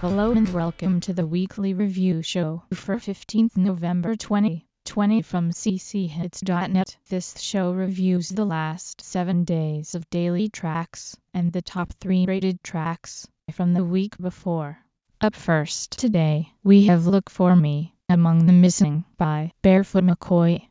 Hello and welcome to the weekly review show for 15th November 2020 from cchits.net. This show reviews the last 7 days of daily tracks and the top 3 rated tracks from the week before. Up first today, we have Look For Me, Among the Missing by Barefoot McCoy.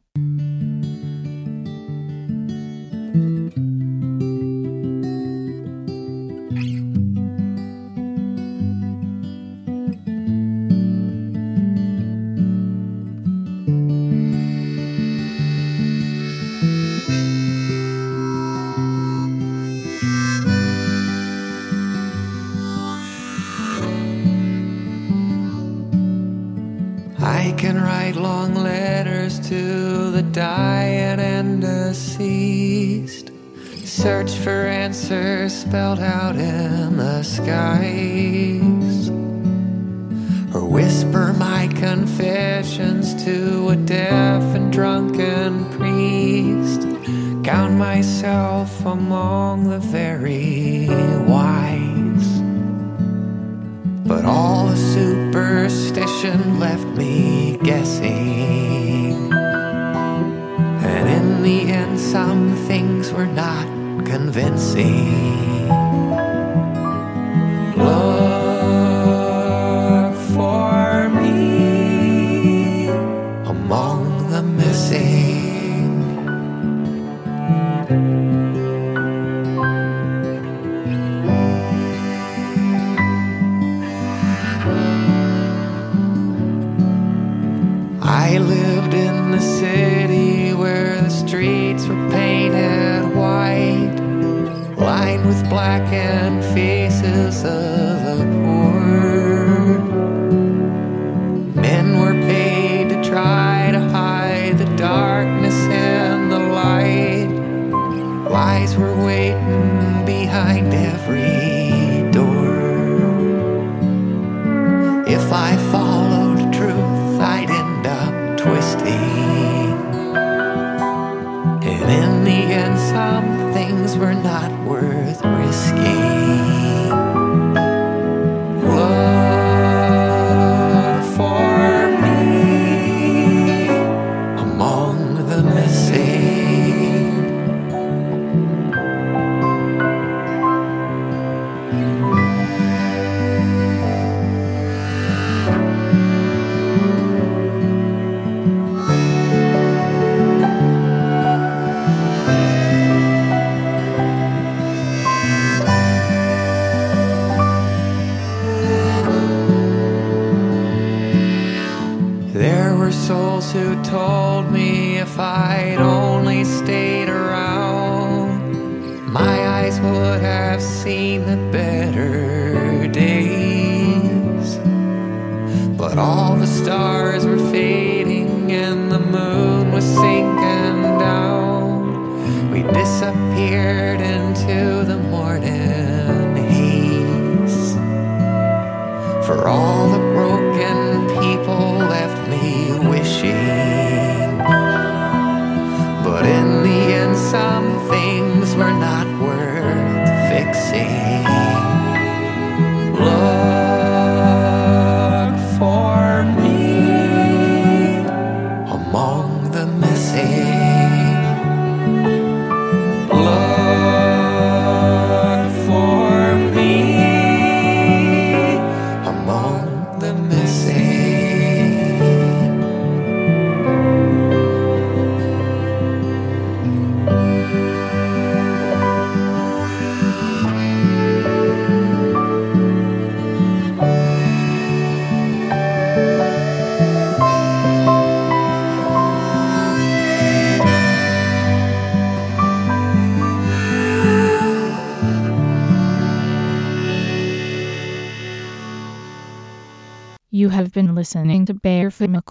Search for answers spelled out in the skies. Or whisper my confessions to a deaf and drunken priest. Count myself among the very wise. But all the superstition left me guessing. Convincing.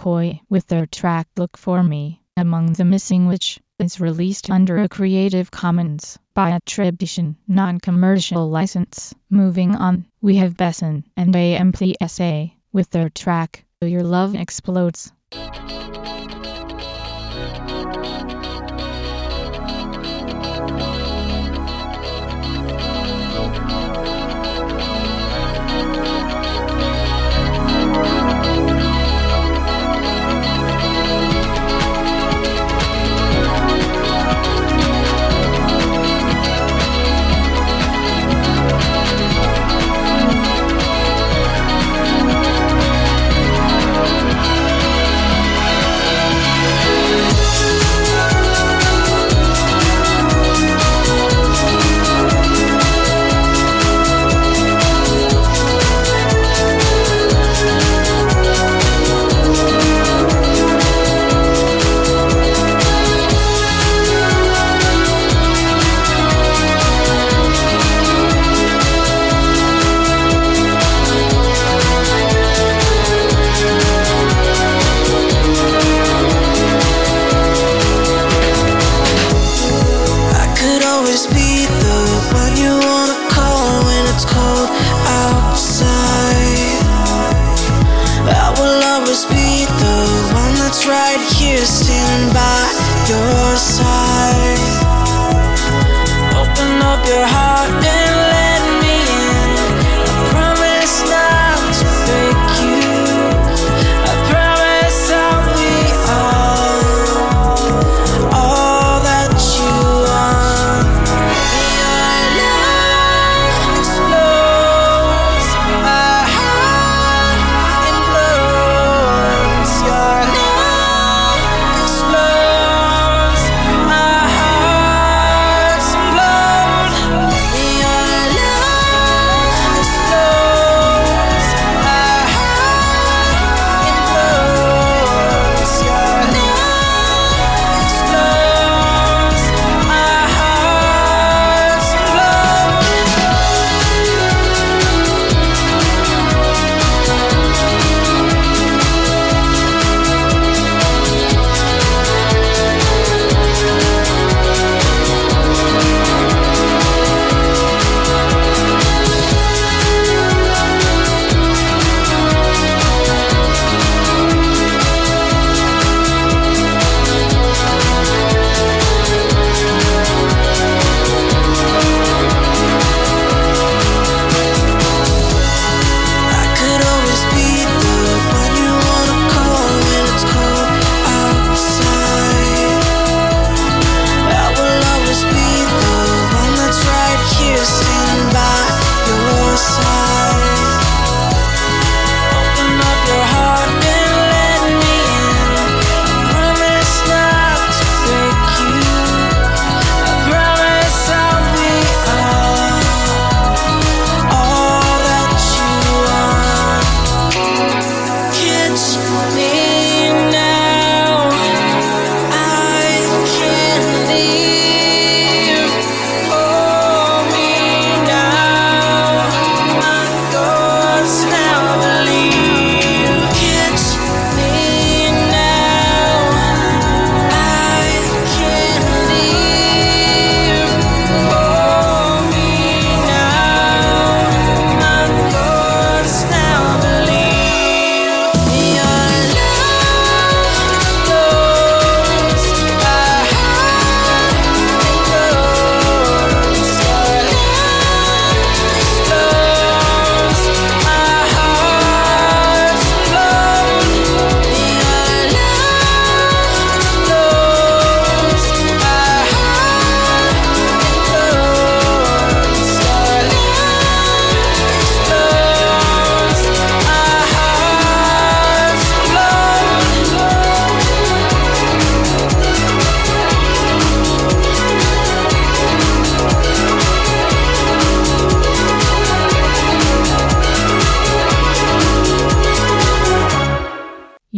McCoy with their track Look For Me, Among the Missing which is released under a Creative Commons by attribution, non-commercial license. Moving on, we have Besson and AMPSA with their track Your Love Explodes.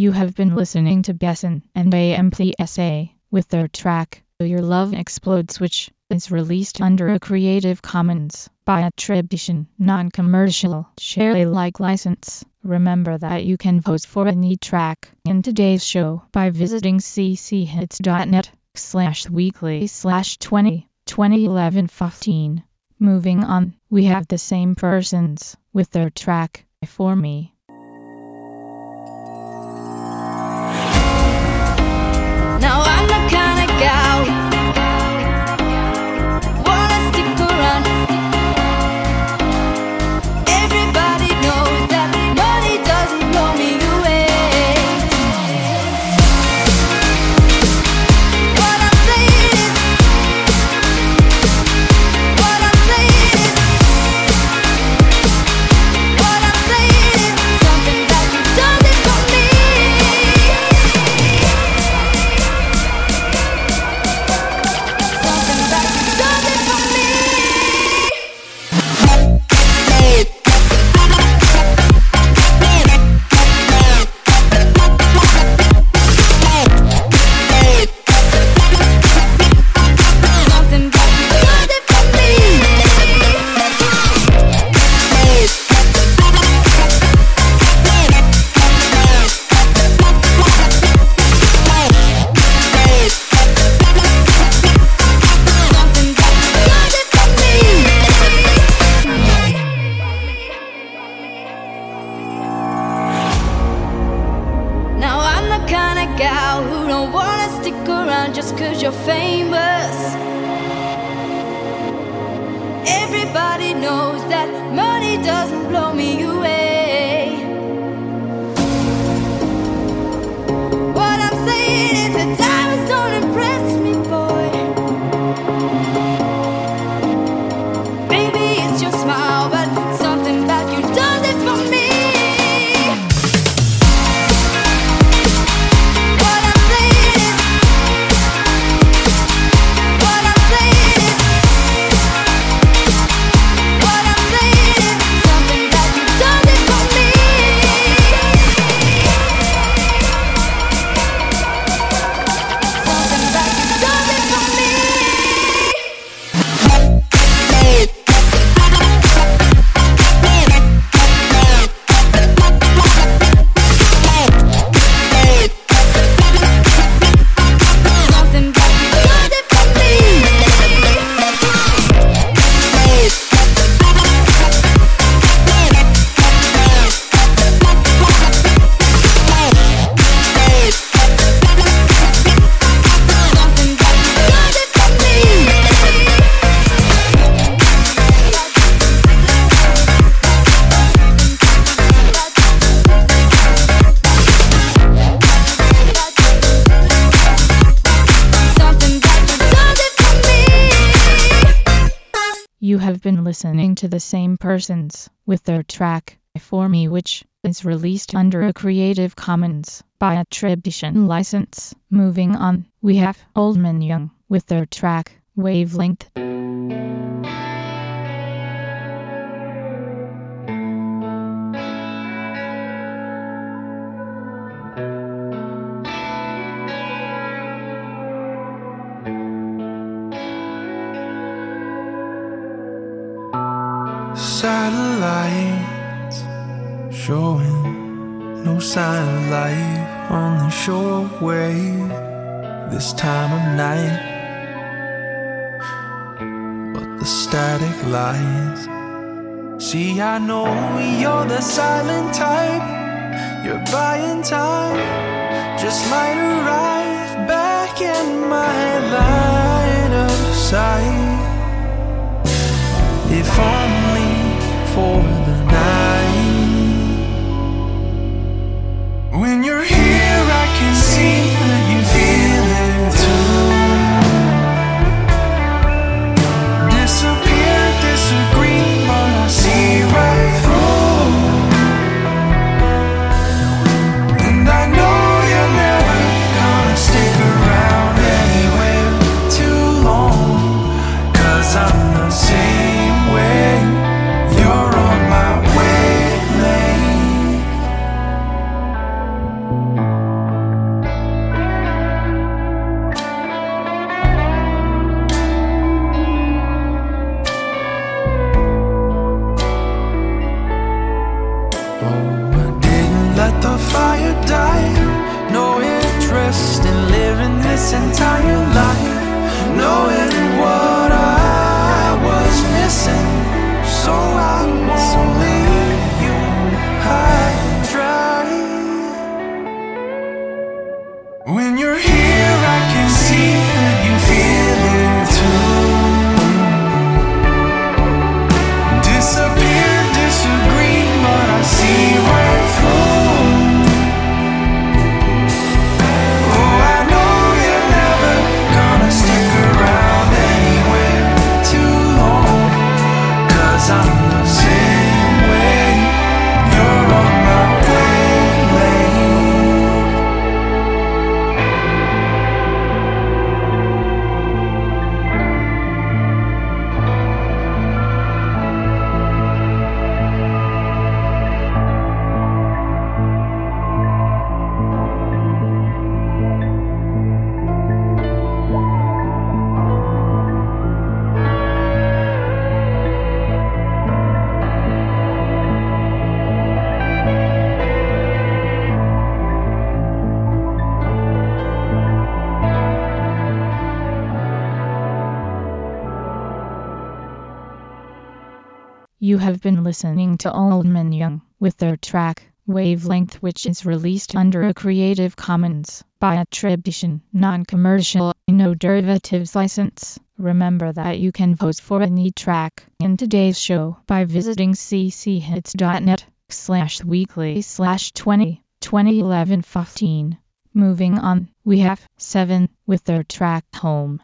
You have been listening to Besson and AMPSA with their track, Your Love Explodes, which is released under a Creative Commons by attribution, non-commercial, share Alike license. Remember that you can vote for any track in today's show by visiting cchits.net slash weekly slash 20 2011 15. Moving on, we have the same persons with their track, For Me. the same persons with their track, For Me which is released under a Creative Commons by attribution license. Moving on, we have Oldman Young with their track, Wavelength. satellites showing no sign of life on the shore wave this time of night. But the static lies. See, I know you're the silent type. You're buying time. Just might arrive back in my line of sight. If only for You have been listening to Oldman Young with their track Wavelength which is released under a Creative Commons by attribution, non-commercial, no derivatives license. Remember that you can vote for any track in today's show by visiting cchits.net slash weekly slash 20 2011 15. Moving on, we have 7 with their track Home.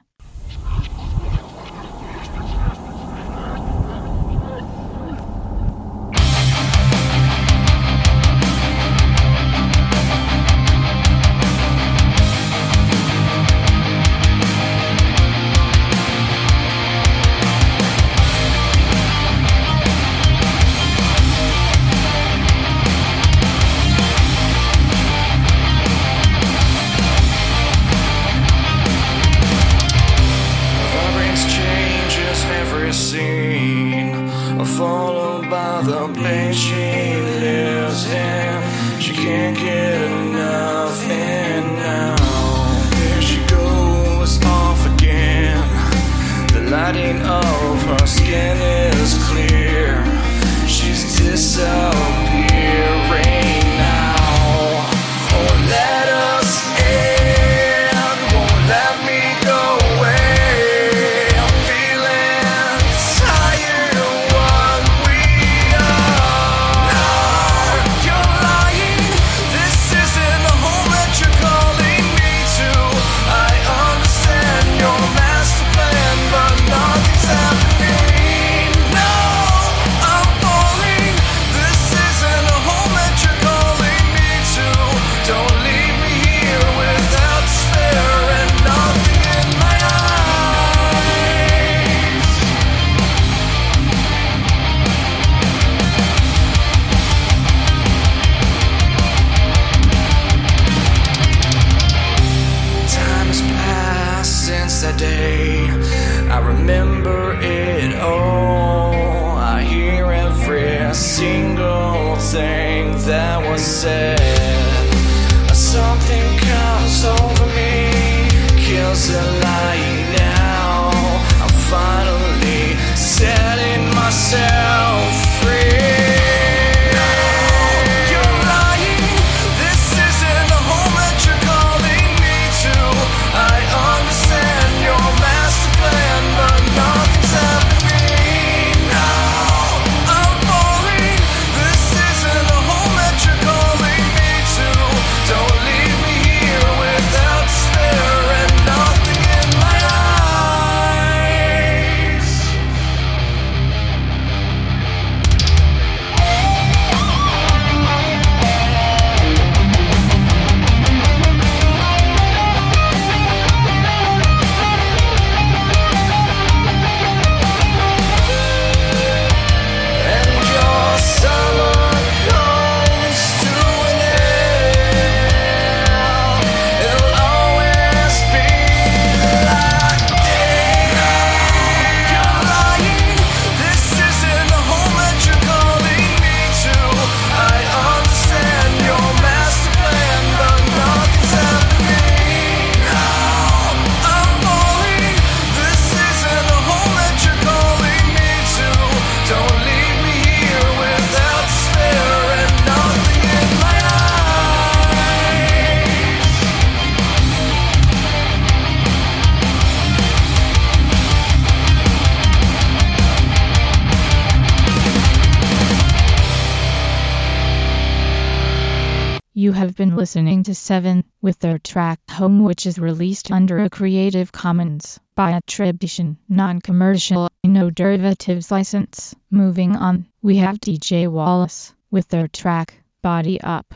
You have been listening to Seven with their track Home which is released under a Creative Commons by attribution, non-commercial, no derivatives license. Moving on, we have DJ Wallace with their track Body Up.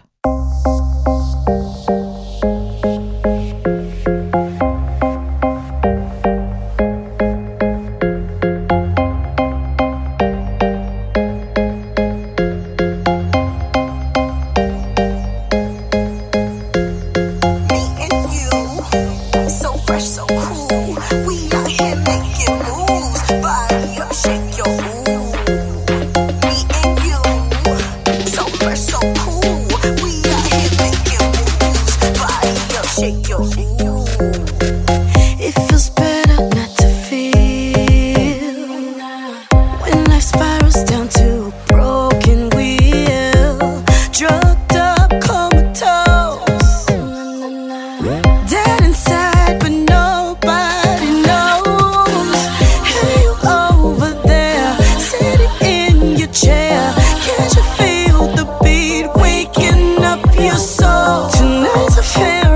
feel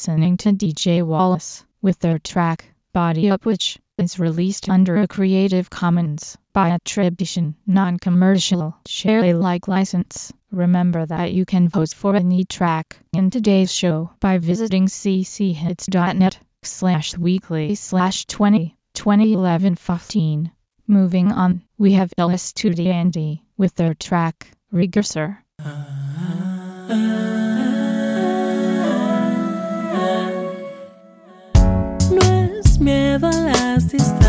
listening to DJ Wallace with their track Body Up which is released under a Creative Commons by attribution, non-commercial, share Alike license. Remember that you can vote for any track in today's show by visiting cchits.net slash weekly slash 20 2011 15. Moving on, we have LS2D Andy with their track, Regressor. Uh, uh, uh. never last.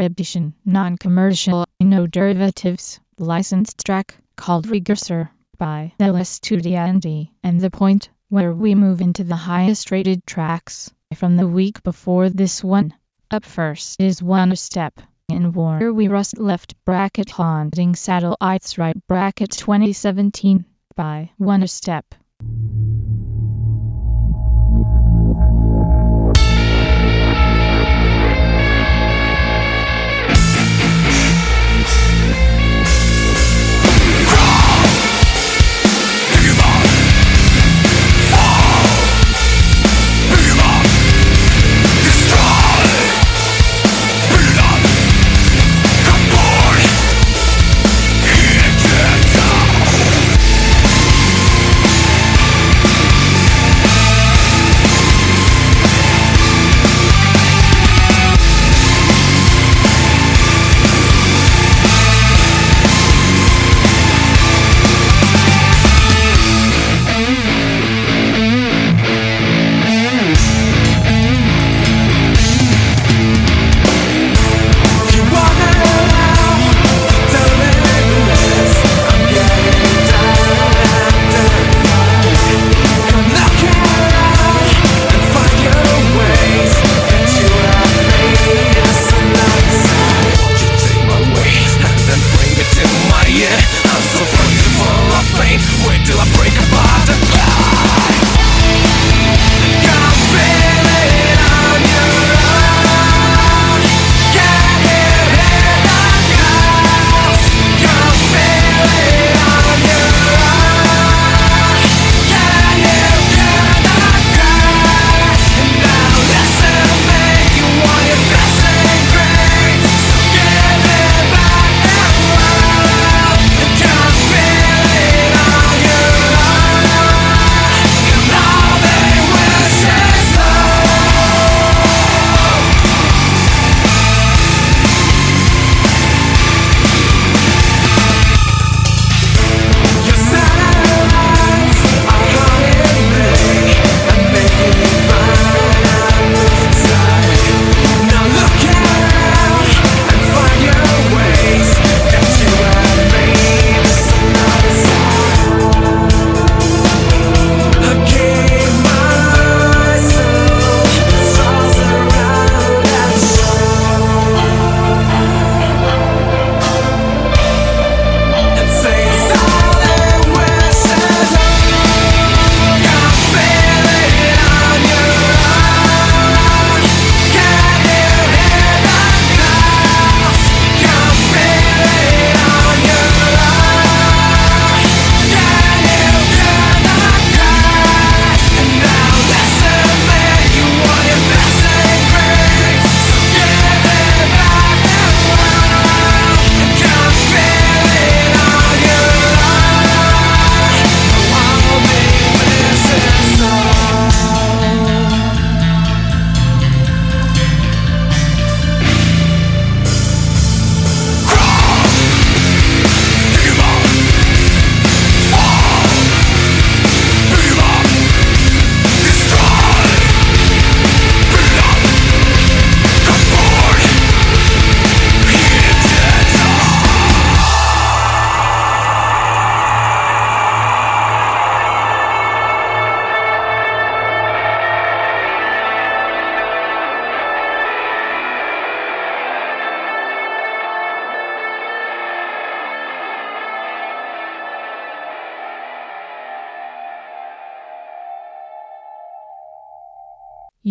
Attribution, non-commercial, no derivatives, licensed track called Regressor by Ellis Studianti, and the point where we move into the highest rated tracks from the week before this one. Up first is One Step in War We Rust Left bracket Haunting Satellites Right bracket 2017 by One Step.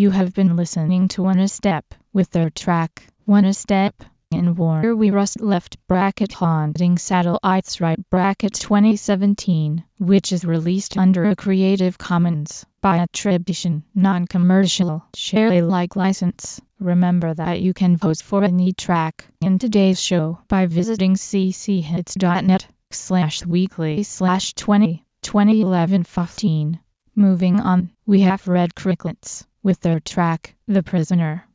You have been listening to One a Step with their track One a Step in War We Rust Left bracket Haunting Satellites Right bracket 2017, which is released under a Creative Commons by attribution, non-commercial, share Alike license. Remember that you can vote for any track in today's show by visiting cchits.net slash weekly slash 20 2011 15. Moving on, we have Red Crickets with their track, The Prisoner.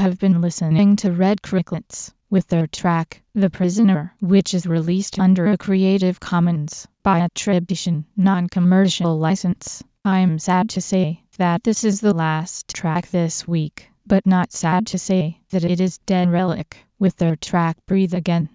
have been listening to Red Crickets with their track, The Prisoner, which is released under a Creative Commons by attribution, non-commercial license. I'm sad to say that this is the last track this week, but not sad to say that it is Dead Relic with their track Breathe Again.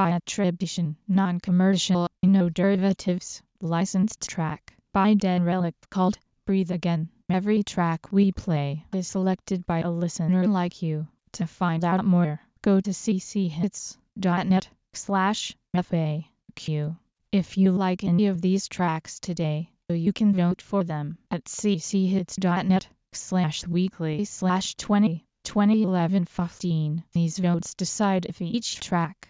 By attribution, non-commercial, no derivatives, licensed track by Dead Relic called Breathe Again. Every track we play is selected by a listener like you. To find out more, go to cchits.net slash FAQ. If you like any of these tracks today, you can vote for them at cchits.net slash weekly slash 20 2011 15. These votes decide if each track